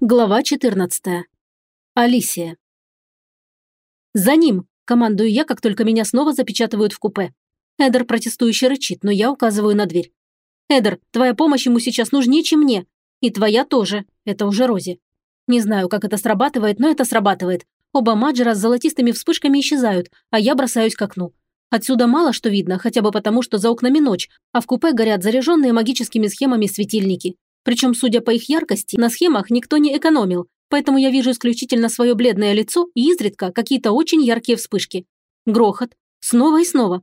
Глава 14. Алисия. «За ним!» – командую я, как только меня снова запечатывают в купе. Эдер протестующе рычит, но я указываю на дверь. «Эдер, твоя помощь ему сейчас нужнее, чем мне. И твоя тоже. Это уже Рози. Не знаю, как это срабатывает, но это срабатывает. Оба маджера с золотистыми вспышками исчезают, а я бросаюсь к окну. Отсюда мало что видно, хотя бы потому, что за окнами ночь, а в купе горят заряженные магическими схемами светильники. Причем, судя по их яркости, на схемах никто не экономил, поэтому я вижу исключительно свое бледное лицо и изредка какие-то очень яркие вспышки. Грохот. Снова и снова.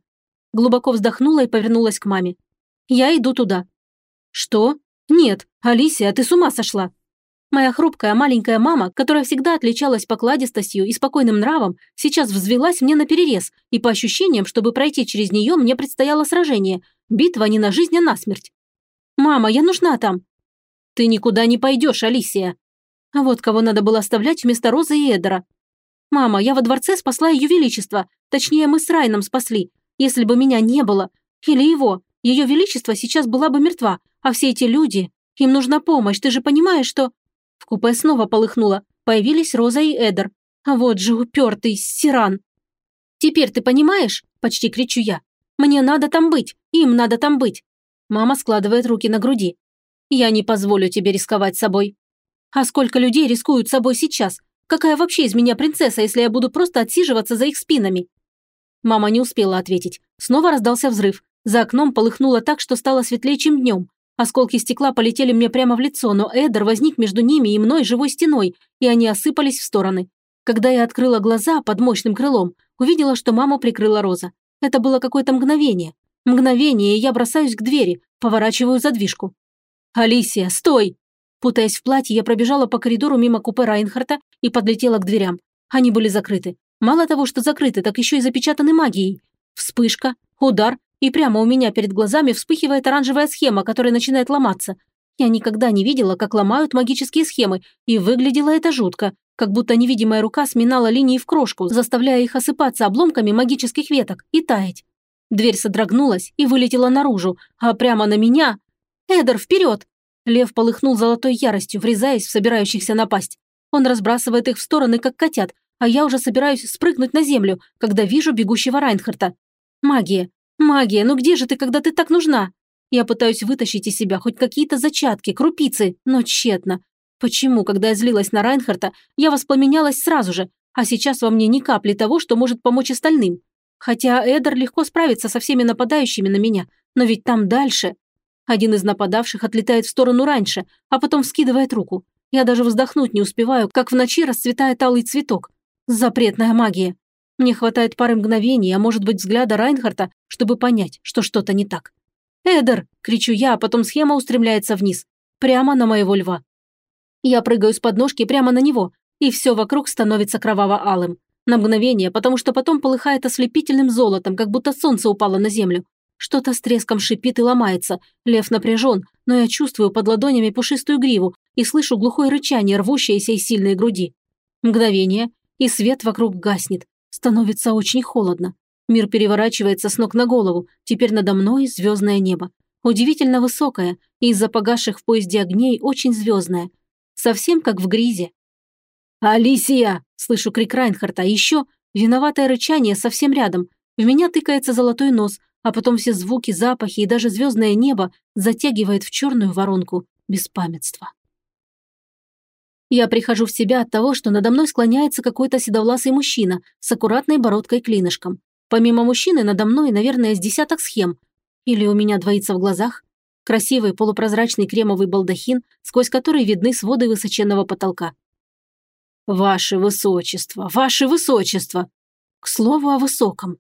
Глубоко вздохнула и повернулась к маме. Я иду туда. Что? Нет, Алисия, ты с ума сошла. Моя хрупкая маленькая мама, которая всегда отличалась покладистостью и спокойным нравом, сейчас взвелась мне на перерез, и по ощущениям, чтобы пройти через нее, мне предстояло сражение. Битва не на жизнь, а на смерть. «Мама, я нужна там. «Ты никуда не пойдешь, Алисия!» А вот кого надо было оставлять вместо Розы и Эдера. «Мама, я во дворце спасла ее величество. Точнее, мы с Райном спасли. Если бы меня не было. Или его. Ее величество сейчас была бы мертва. А все эти люди... Им нужна помощь, ты же понимаешь, что...» В купе снова полыхнуло. Появились Роза и Эдер. А вот же упертый сиран. «Теперь ты понимаешь?» – почти кричу я. «Мне надо там быть. Им надо там быть». Мама складывает руки на груди. Я не позволю тебе рисковать собой. А сколько людей рискуют собой сейчас? Какая вообще из меня принцесса, если я буду просто отсиживаться за их спинами?» Мама не успела ответить. Снова раздался взрыв. За окном полыхнуло так, что стало светлее, чем днем. Осколки стекла полетели мне прямо в лицо, но Эдер возник между ними и мной живой стеной, и они осыпались в стороны. Когда я открыла глаза под мощным крылом, увидела, что маму прикрыла Роза. Это было какое-то мгновение. Мгновение, и я бросаюсь к двери, поворачиваю задвижку. «Алисия, стой!» Путаясь в платье, я пробежала по коридору мимо купе Райнхарта и подлетела к дверям. Они были закрыты. Мало того, что закрыты, так еще и запечатаны магией. Вспышка, удар, и прямо у меня перед глазами вспыхивает оранжевая схема, которая начинает ломаться. Я никогда не видела, как ломают магические схемы, и выглядело это жутко, как будто невидимая рука сминала линии в крошку, заставляя их осыпаться обломками магических веток и таять. Дверь содрогнулась и вылетела наружу, а прямо на меня «Эдер, вперед!» Лев полыхнул золотой яростью, врезаясь в собирающихся напасть. Он разбрасывает их в стороны, как котят, а я уже собираюсь спрыгнуть на землю, когда вижу бегущего Райнхарта. Магия! Магия! Ну где же ты, когда ты так нужна? Я пытаюсь вытащить из себя хоть какие-то зачатки, крупицы, но тщетно. Почему, когда я злилась на Райнхарта, я воспламенялась сразу же, а сейчас во мне ни капли того, что может помочь остальным? Хотя Эдер легко справится со всеми нападающими на меня, но ведь там дальше... Один из нападавших отлетает в сторону раньше, а потом вскидывает руку. Я даже вздохнуть не успеваю, как в ночи расцветает алый цветок. Запретная магия. Мне хватает пары мгновений, а может быть взгляда Райнхарта, чтобы понять, что что-то не так. «Эдер!» – кричу я, а потом схема устремляется вниз. Прямо на моего льва. Я прыгаю с подножки прямо на него, и все вокруг становится кроваво-алым. На мгновение, потому что потом полыхает ослепительным золотом, как будто солнце упало на землю. Что-то с треском шипит и ломается. Лев напряжен, но я чувствую под ладонями пушистую гриву и слышу глухое рычание, рвущееся из сильной груди. Мгновение, и свет вокруг гаснет. Становится очень холодно. Мир переворачивается с ног на голову. Теперь надо мной звездное небо. Удивительно высокое, и из-за погасших в поезде огней очень звездное. Совсем как в гризе. «Алисия!» – слышу крик Райнхарта. Еще виноватое рычание совсем рядом. В меня тыкается золотой нос, а потом все звуки, запахи и даже звездное небо затягивает в черную воронку беспамятства. Я прихожу в себя от того, что надо мной склоняется какой-то седовласый мужчина с аккуратной бородкой-клинышком. Помимо мужчины надо мной, наверное, с десяток схем. Или у меня двоится в глазах. Красивый полупрозрачный кремовый балдахин, сквозь который видны своды высоченного потолка. «Ваше высочество, ваше высочество!» К слову о высоком.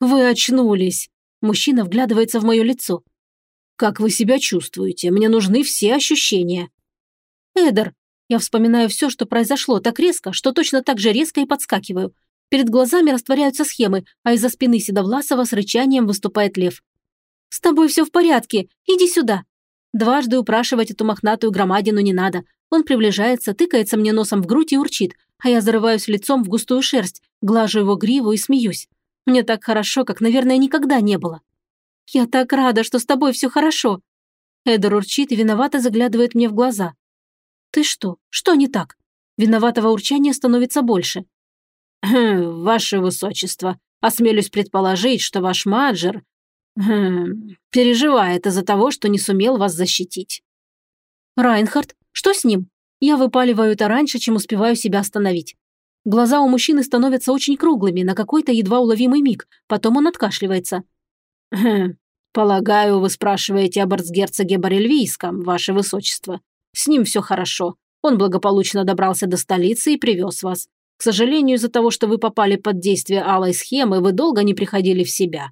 «Вы очнулись!» Мужчина вглядывается в мое лицо. «Как вы себя чувствуете? Мне нужны все ощущения». «Эдер». Я вспоминаю все, что произошло так резко, что точно так же резко и подскакиваю. Перед глазами растворяются схемы, а из-за спины Седовласова с рычанием выступает лев. «С тобой все в порядке. Иди сюда». Дважды упрашивать эту мохнатую громадину не надо. Он приближается, тыкается мне носом в грудь и урчит, а я зарываюсь лицом в густую шерсть, глажу его гриву и смеюсь. Мне так хорошо, как, наверное, никогда не было. Я так рада, что с тобой все хорошо. Эдер урчит и виновато заглядывает мне в глаза. «Ты что? Что не так?» Виноватого урчания становится больше. Хм, «Ваше высочество, осмелюсь предположить, что ваш Маджер хм, переживает из-за того, что не сумел вас защитить». «Райнхард, что с ним?» Я выпаливаю это раньше, чем успеваю себя остановить. Глаза у мужчины становятся очень круглыми на какой-то едва уловимый миг, потом он откашливается. «Хм, полагаю, вы спрашиваете об арцгерцоге Барельвийском, ваше высочество. С ним все хорошо. Он благополучно добрался до столицы и привез вас. К сожалению, из-за того, что вы попали под действие алой схемы, вы долго не приходили в себя».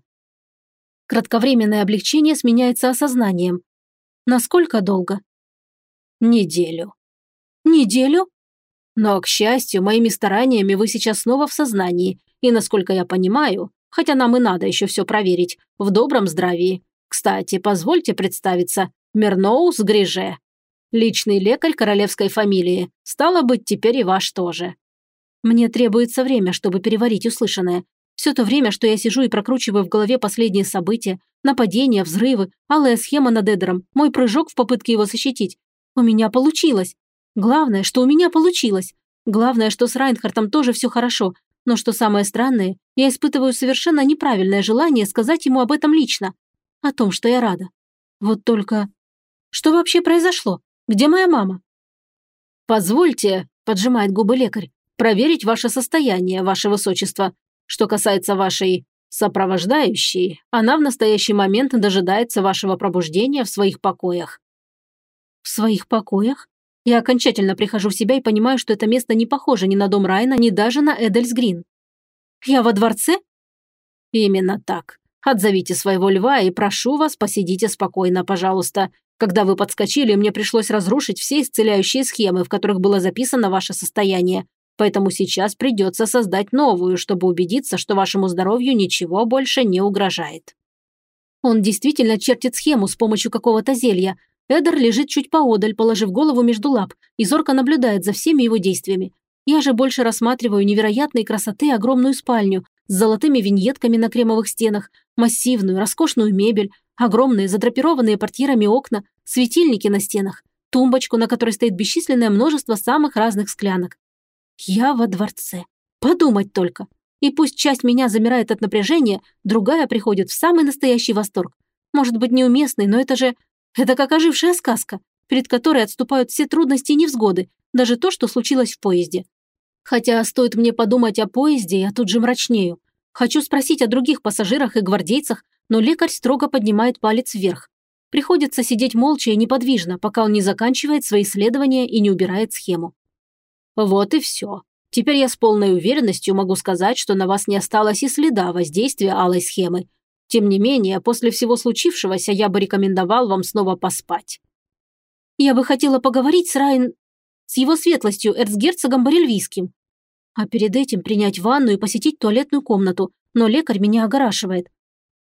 Кратковременное облегчение сменяется осознанием. Насколько долго? Неделю. Неделю? Но, к счастью, моими стараниями вы сейчас снова в сознании, и, насколько я понимаю, хотя нам и надо еще все проверить, в добром здравии. Кстати, позвольте представиться, Мерноус Гриже. Личный лекарь королевской фамилии. Стало быть, теперь и ваш тоже. Мне требуется время, чтобы переварить услышанное. Все то время, что я сижу и прокручиваю в голове последние события, нападения, взрывы, алая схема над Эдером, мой прыжок в попытке его защитить. У меня получилось. Главное, что у меня получилось. Главное, что с Райнхартом тоже все хорошо. Но что самое странное, я испытываю совершенно неправильное желание сказать ему об этом лично. О том, что я рада. Вот только... Что вообще произошло? Где моя мама? «Позвольте», – поджимает губы лекарь, – «проверить ваше состояние, ваше высочество. Что касается вашей сопровождающей, она в настоящий момент дожидается вашего пробуждения в своих покоях». «В своих покоях?» Я окончательно прихожу в себя и понимаю, что это место не похоже ни на дом Райна, ни даже на Эдельсгрин. Я во дворце? Именно так. Отзовите своего льва и прошу вас, посидите спокойно, пожалуйста. Когда вы подскочили, мне пришлось разрушить все исцеляющие схемы, в которых было записано ваше состояние. Поэтому сейчас придется создать новую, чтобы убедиться, что вашему здоровью ничего больше не угрожает. Он действительно чертит схему с помощью какого-то зелья, Эдер лежит чуть поодаль, положив голову между лап, и зорко наблюдает за всеми его действиями. Я же больше рассматриваю невероятной красоты огромную спальню с золотыми виньетками на кремовых стенах, массивную, роскошную мебель, огромные задрапированные портьерами окна, светильники на стенах, тумбочку, на которой стоит бесчисленное множество самых разных склянок. Я во дворце. Подумать только. И пусть часть меня замирает от напряжения, другая приходит в самый настоящий восторг. Может быть неуместный, но это же это как ожившая сказка, перед которой отступают все трудности и невзгоды, даже то, что случилось в поезде. Хотя стоит мне подумать о поезде, я тут же мрачнею. Хочу спросить о других пассажирах и гвардейцах, но лекарь строго поднимает палец вверх. Приходится сидеть молча и неподвижно, пока он не заканчивает свои исследования и не убирает схему. Вот и все. Теперь я с полной уверенностью могу сказать, что на вас не осталось и следа воздействия алой схемы, тем не менее, после всего случившегося я бы рекомендовал вам снова поспать. Я бы хотела поговорить с Райн... с его светлостью, эрцгерцогом Барельвийским. А перед этим принять ванну и посетить туалетную комнату, но лекарь меня огорашивает.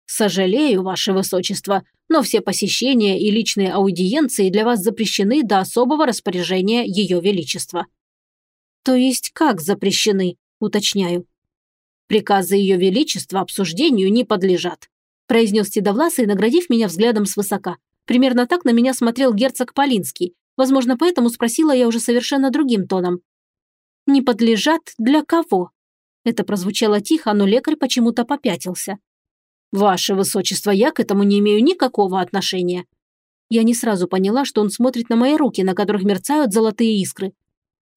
«Сожалею, ваше высочество, но все посещения и личные аудиенции для вас запрещены до особого распоряжения ее величества». «То есть как запрещены?» – уточняю. «Приказы ее величества обсуждению не подлежат произнес Седовласый, наградив меня взглядом свысока. Примерно так на меня смотрел герцог Полинский. Возможно, поэтому спросила я уже совершенно другим тоном. «Не подлежат для кого?» Это прозвучало тихо, но лекарь почему-то попятился. «Ваше высочество, я к этому не имею никакого отношения». Я не сразу поняла, что он смотрит на мои руки, на которых мерцают золотые искры.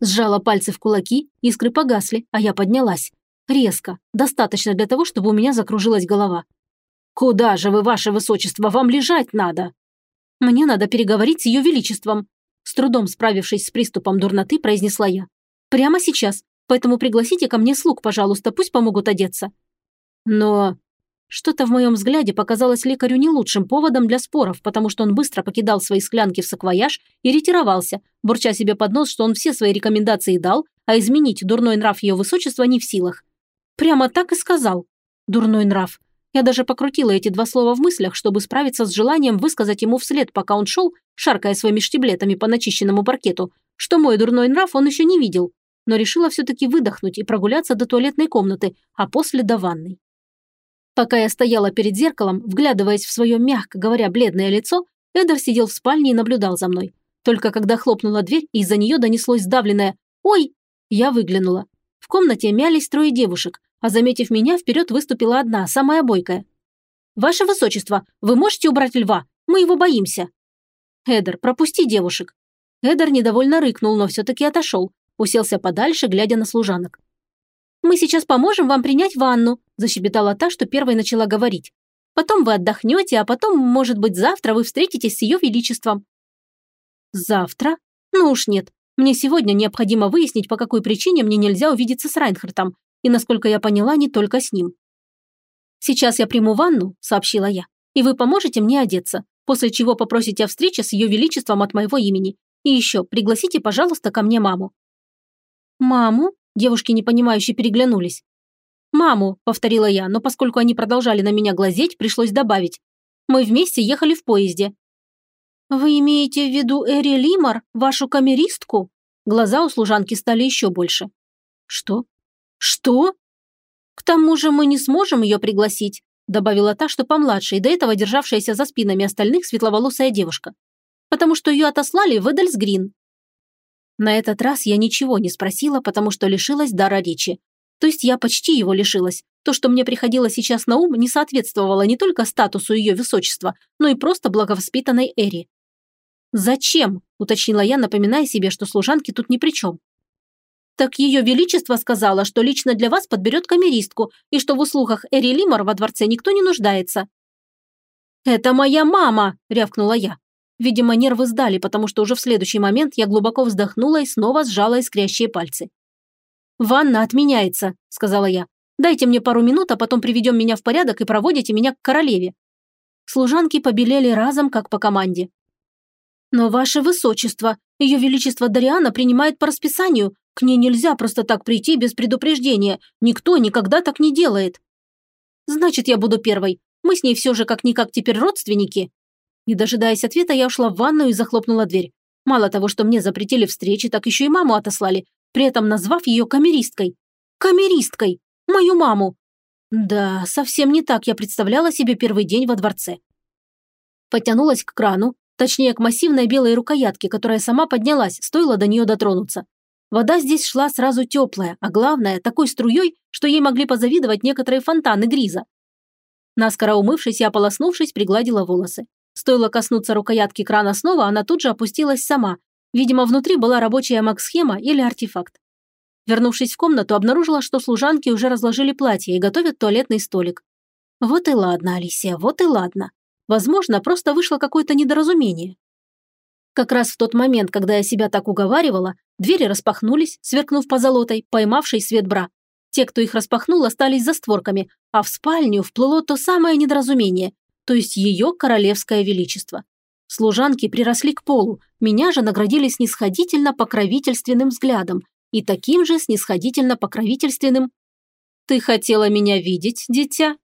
Сжала пальцы в кулаки, искры погасли, а я поднялась. Резко, достаточно для того, чтобы у меня закружилась голова. «Куда же вы, ваше высочество, вам лежать надо?» «Мне надо переговорить с ее величеством», с трудом справившись с приступом дурноты, произнесла я. «Прямо сейчас, поэтому пригласите ко мне слуг, пожалуйста, пусть помогут одеться». Но что-то в моем взгляде показалось лекарю не лучшим поводом для споров, потому что он быстро покидал свои склянки в саквояж и ретировался, бурча себе под нос, что он все свои рекомендации дал, а изменить дурной нрав ее высочества не в силах. Прямо так и сказал. Дурной нрав. Я даже покрутила эти два слова в мыслях, чтобы справиться с желанием высказать ему вслед, пока он шел, шаркая своими штиблетами по начищенному паркету, что мой дурной нрав он еще не видел, но решила все-таки выдохнуть и прогуляться до туалетной комнаты, а после до ванной. Пока я стояла перед зеркалом, вглядываясь в свое, мягко говоря, бледное лицо, Эдер сидел в спальне и наблюдал за мной. Только когда хлопнула дверь, из-за нее донеслось сдавленное «Ой!», я выглянула. В комнате мялись трое девушек, а заметив меня, вперед выступила одна, самая бойкая. «Ваше высочество, вы можете убрать льва? Мы его боимся». «Эдер, пропусти девушек». Эдер недовольно рыкнул, но все-таки отошел. Уселся подальше, глядя на служанок. «Мы сейчас поможем вам принять ванну», – защебетала та, что первой начала говорить. «Потом вы отдохнете, а потом, может быть, завтра вы встретитесь с ее величеством». «Завтра? Ну уж нет. Мне сегодня необходимо выяснить, по какой причине мне нельзя увидеться с Райнхартом, и, насколько я поняла, не только с ним. «Сейчас я приму ванну», – сообщила я, – «и вы поможете мне одеться, после чего попросите о встрече с ее величеством от моего имени. И еще, пригласите, пожалуйста, ко мне маму». «Маму?» – девушки непонимающе переглянулись. «Маму», – повторила я, но поскольку они продолжали на меня глазеть, пришлось добавить. «Мы вместе ехали в поезде. «Вы имеете в виду Эри Лимар, вашу камеристку?» Глаза у служанки стали еще больше. «Что? Что?» «К тому же мы не сможем ее пригласить», добавила та, что помладше, и до этого державшаяся за спинами остальных светловолосая девушка. «Потому что ее отослали в Эдельсгрин». На этот раз я ничего не спросила, потому что лишилась дара речи. То есть я почти его лишилась. То, что мне приходило сейчас на ум, не соответствовало не только статусу ее высочества, но и просто благовоспитанной Эри. «Зачем?» – уточнила я, напоминая себе, что служанки тут ни при чем. «Так ее величество сказала, что лично для вас подберет камеристку, и что в услугах Эри Лимор во дворце никто не нуждается». «Это моя мама!» – рявкнула я. Видимо, нервы сдали, потому что уже в следующий момент я глубоко вздохнула и снова сжала искрящие пальцы. «Ванна отменяется», – сказала я. «Дайте мне пару минут, а потом приведем меня в порядок и проводите меня к королеве». Служанки побелели разом, как по команде. «Но, ваше высочество, ее величество Дариана принимает по расписанию. К ней нельзя просто так прийти без предупреждения. Никто никогда так не делает». «Значит, я буду первой. Мы с ней все же как-никак теперь родственники». Не дожидаясь ответа, я ушла в ванную и захлопнула дверь. Мало того, что мне запретили встречи, так еще и маму отослали, при этом назвав ее камеристкой. Камеристкой! Мою маму! Да, совсем не так я представляла себе первый день во дворце. Потянулась к крану, Точнее, к массивной белой рукоятке, которая сама поднялась, стоило до нее дотронуться. Вода здесь шла сразу теплая, а главное, такой струей, что ей могли позавидовать некоторые фонтаны гриза. Наскоро умывшись и ополоснувшись, пригладила волосы. Стоило коснуться рукоятки крана снова, она тут же опустилась сама. Видимо, внутри была рабочая маг-схема или артефакт. Вернувшись в комнату, обнаружила, что служанки уже разложили платье и готовят туалетный столик. Вот и ладно, Алисия, вот и ладно. Возможно, просто вышло какое-то недоразумение. Как раз в тот момент, когда я себя так уговаривала, двери распахнулись, сверкнув позолотой, поймавшей свет бра. Те, кто их распахнул, остались за створками, а в спальню вплыло то самое недоразумение, то есть ее королевское величество. Служанки приросли к полу, меня же наградили снисходительно-покровительственным взглядом и таким же снисходительно-покровительственным «Ты хотела меня видеть, дитя?»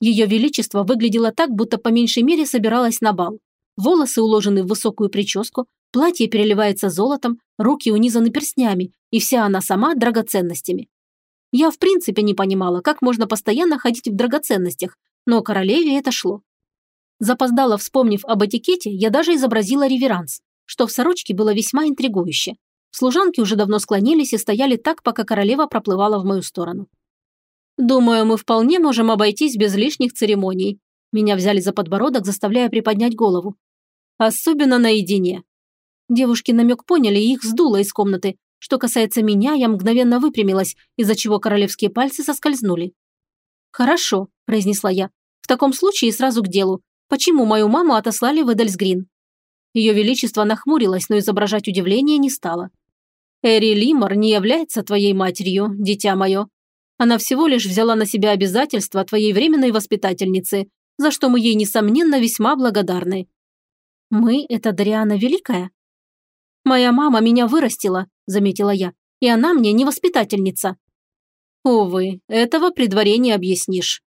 Ее величество выглядело так, будто по меньшей мере собиралась на бал. Волосы уложены в высокую прическу, платье переливается золотом, руки унизаны перстнями, и вся она сама драгоценностями. Я в принципе не понимала, как можно постоянно ходить в драгоценностях, но королеве это шло. Запоздала, вспомнив об этикете, я даже изобразила реверанс, что в сорочке было весьма интригующе. Служанки уже давно склонились и стояли так, пока королева проплывала в мою сторону. Думаю, мы вполне можем обойтись без лишних церемоний. Меня взяли за подбородок, заставляя приподнять голову. Особенно наедине. Девушки намек поняли и их сдуло из комнаты. Что касается меня, я мгновенно выпрямилась, из-за чего королевские пальцы соскользнули. «Хорошо», – произнесла я. «В таком случае сразу к делу. Почему мою маму отослали в Эдельсгрин?» Ее Величество нахмурилось, но изображать удивление не стало. «Эри Лимор не является твоей матерью, дитя мое», она всего лишь взяла на себя обязательства твоей временной воспитательницы, за что мы ей, несомненно, весьма благодарны. Мы – это Дариана Великая? Моя мама меня вырастила, заметила я, и она мне не воспитательница. Увы, этого при дворе не объяснишь.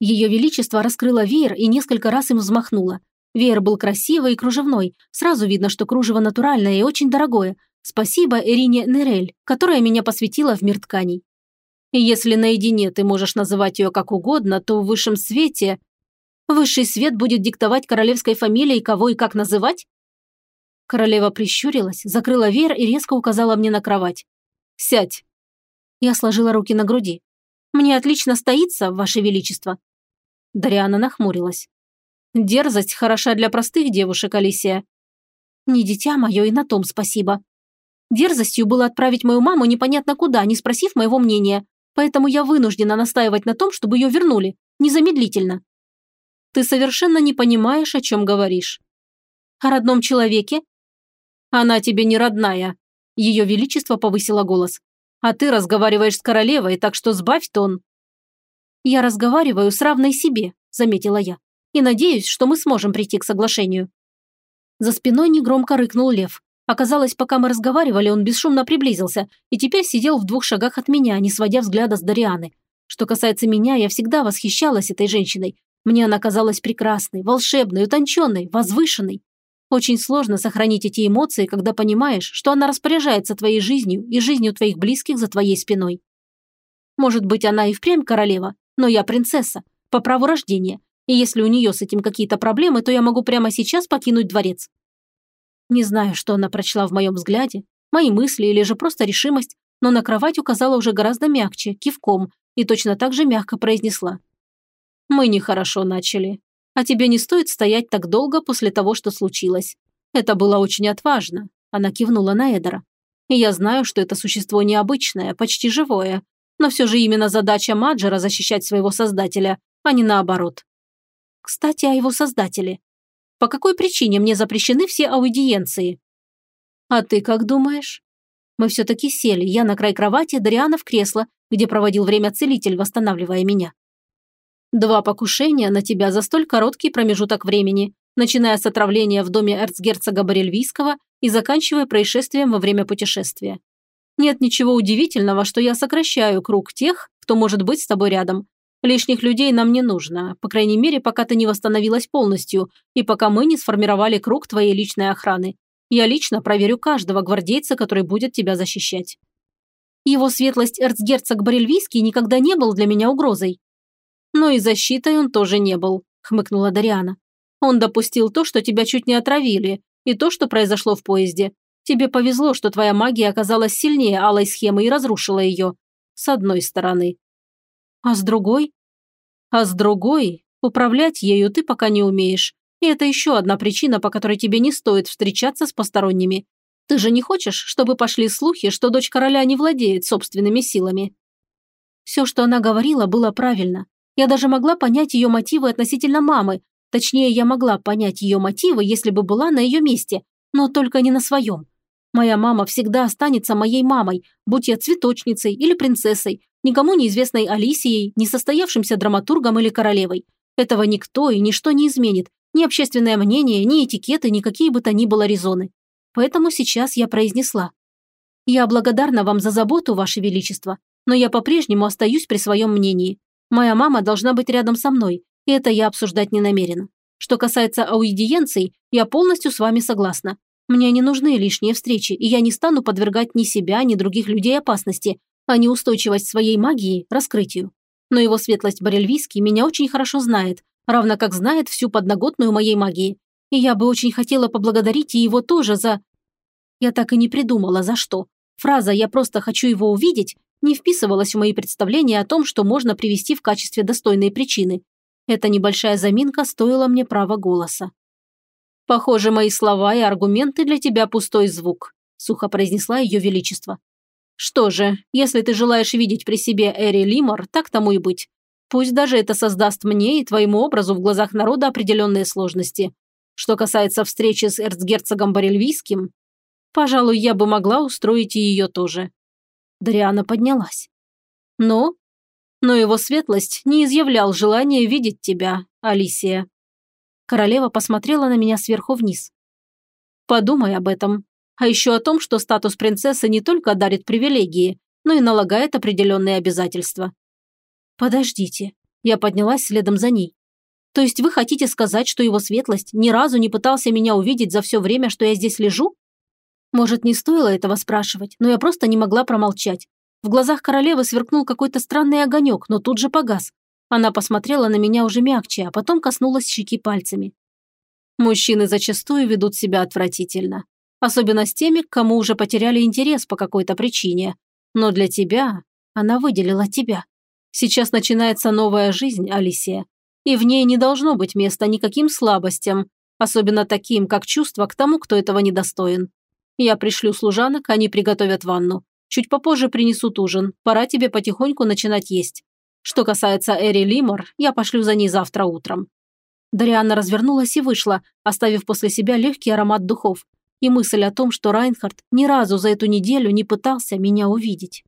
Ее Величество раскрыло веер и несколько раз им взмахнуло. Веер был красивый и кружевной, сразу видно, что кружево натуральное и очень дорогое. Спасибо Ирине Нерель, которая меня посвятила в мир тканей. Если наедине ты можешь называть ее как угодно, то в высшем свете... Высший свет будет диктовать королевской фамилии, кого и как называть? Королева прищурилась, закрыла веер и резко указала мне на кровать. «Сядь!» Я сложила руки на груди. «Мне отлично стоится, Ваше Величество!» Дариана нахмурилась. «Дерзость хороша для простых девушек, Алисия». «Не дитя мое, и на том спасибо. Дерзостью было отправить мою маму непонятно куда, не спросив моего мнения, поэтому я вынуждена настаивать на том, чтобы ее вернули, незамедлительно». «Ты совершенно не понимаешь, о чем говоришь». «О родном человеке?» «Она тебе не родная», – ее величество повысило голос. «А ты разговариваешь с королевой, так что сбавь тон». «Я разговариваю с равной себе», – заметила я. «И надеюсь, что мы сможем прийти к соглашению». За спиной негромко рыкнул лев. Оказалось, пока мы разговаривали, он бесшумно приблизился и теперь сидел в двух шагах от меня, не сводя взгляда с Дарианы. Что касается меня, я всегда восхищалась этой женщиной. Мне она казалась прекрасной, волшебной, утонченной, возвышенной. Очень сложно сохранить эти эмоции, когда понимаешь, что она распоряжается твоей жизнью и жизнью твоих близких за твоей спиной. Может быть, она и впрямь королева, но я принцесса, по праву рождения, и если у нее с этим какие-то проблемы, то я могу прямо сейчас покинуть дворец. Не знаю, что она прочла в моем взгляде, мои мысли или же просто решимость, но на кровать указала уже гораздо мягче, кивком, и точно так же мягко произнесла. «Мы нехорошо начали. А тебе не стоит стоять так долго после того, что случилось. Это было очень отважно», – она кивнула на Эдера. «И я знаю, что это существо необычное, почти живое, но все же именно задача Маджера защищать своего создателя, а не наоборот». «Кстати, о его создателе. По какой причине мне запрещены все аудиенции? А ты как думаешь? Мы все-таки сели, я на край кровати, Дариана в кресло, где проводил время целитель, восстанавливая меня. Два покушения на тебя за столь короткий промежуток времени, начиная с отравления в доме эрцгерцога Борельвийского и заканчивая происшествием во время путешествия. Нет ничего удивительного, что я сокращаю круг тех, кто может быть с тобой рядом, Лишних людей нам не нужно, по крайней мере, пока ты не восстановилась полностью и пока мы не сформировали круг твоей личной охраны. Я лично проверю каждого гвардейца, который будет тебя защищать. Его светлость эрцгерцог Барельвийский никогда не был для меня угрозой. Но и защитой он тоже не был, хмыкнула Дариана. Он допустил то, что тебя чуть не отравили, и то, что произошло в поезде. Тебе повезло, что твоя магия оказалась сильнее алой схемы и разрушила ее. С одной стороны. А с другой? А с другой, управлять ею ты пока не умеешь. И это еще одна причина, по которой тебе не стоит встречаться с посторонними. Ты же не хочешь, чтобы пошли слухи, что дочь короля не владеет собственными силами?» Все, что она говорила, было правильно. Я даже могла понять ее мотивы относительно мамы. Точнее, я могла понять ее мотивы, если бы была на ее месте, но только не на своем. Моя мама всегда останется моей мамой, будь я цветочницей или принцессой, никому неизвестной Алисией, несостоявшимся драматургом или королевой. Этого никто и ничто не изменит, ни общественное мнение, ни этикеты, ни какие бы то ни было резоны. Поэтому сейчас я произнесла. «Я благодарна вам за заботу, Ваше Величество, но я по-прежнему остаюсь при своем мнении. Моя мама должна быть рядом со мной, и это я обсуждать не намерена. Что касается аудиенций, я полностью с вами согласна. Мне не нужны лишние встречи, и я не стану подвергать ни себя, ни других людей опасности, а неустойчивость своей магии – раскрытию. Но его светлость Борельвийский меня очень хорошо знает, равно как знает всю подноготную моей магии. И я бы очень хотела поблагодарить и его тоже за... Я так и не придумала, за что. Фраза «я просто хочу его увидеть» не вписывалась в мои представления о том, что можно привести в качестве достойной причины. Эта небольшая заминка стоила мне права голоса. «Похоже, мои слова и аргументы для тебя пустой звук», сухо произнесла ее величество. Что же, если ты желаешь видеть при себе Эри Лимор, так тому и быть. Пусть даже это создаст мне и твоему образу в глазах народа определенные сложности. Что касается встречи с эрцгерцогом Борельвийским, пожалуй, я бы могла устроить и ее тоже. Дариана поднялась. Но? Но его светлость не изъявлял желания видеть тебя, Алисия. Королева посмотрела на меня сверху вниз. Подумай об этом а еще о том, что статус принцессы не только дарит привилегии, но и налагает определенные обязательства. Подождите, я поднялась следом за ней. То есть вы хотите сказать, что его светлость ни разу не пытался меня увидеть за все время, что я здесь лежу? Может, не стоило этого спрашивать, но я просто не могла промолчать. В глазах королевы сверкнул какой-то странный огонек, но тут же погас. Она посмотрела на меня уже мягче, а потом коснулась щеки пальцами. Мужчины зачастую ведут себя отвратительно. Особенно с теми, к кому уже потеряли интерес по какой-то причине. Но для тебя она выделила тебя. Сейчас начинается новая жизнь, Алисия. И в ней не должно быть места никаким слабостям, особенно таким, как чувство к тому, кто этого недостоин. Я пришлю служанок, они приготовят ванну. Чуть попозже принесут ужин, пора тебе потихоньку начинать есть. Что касается Эри Лимор, я пошлю за ней завтра утром». Дариана развернулась и вышла, оставив после себя легкий аромат духов и мысль о том, что Райнхард ни разу за эту неделю не пытался меня увидеть.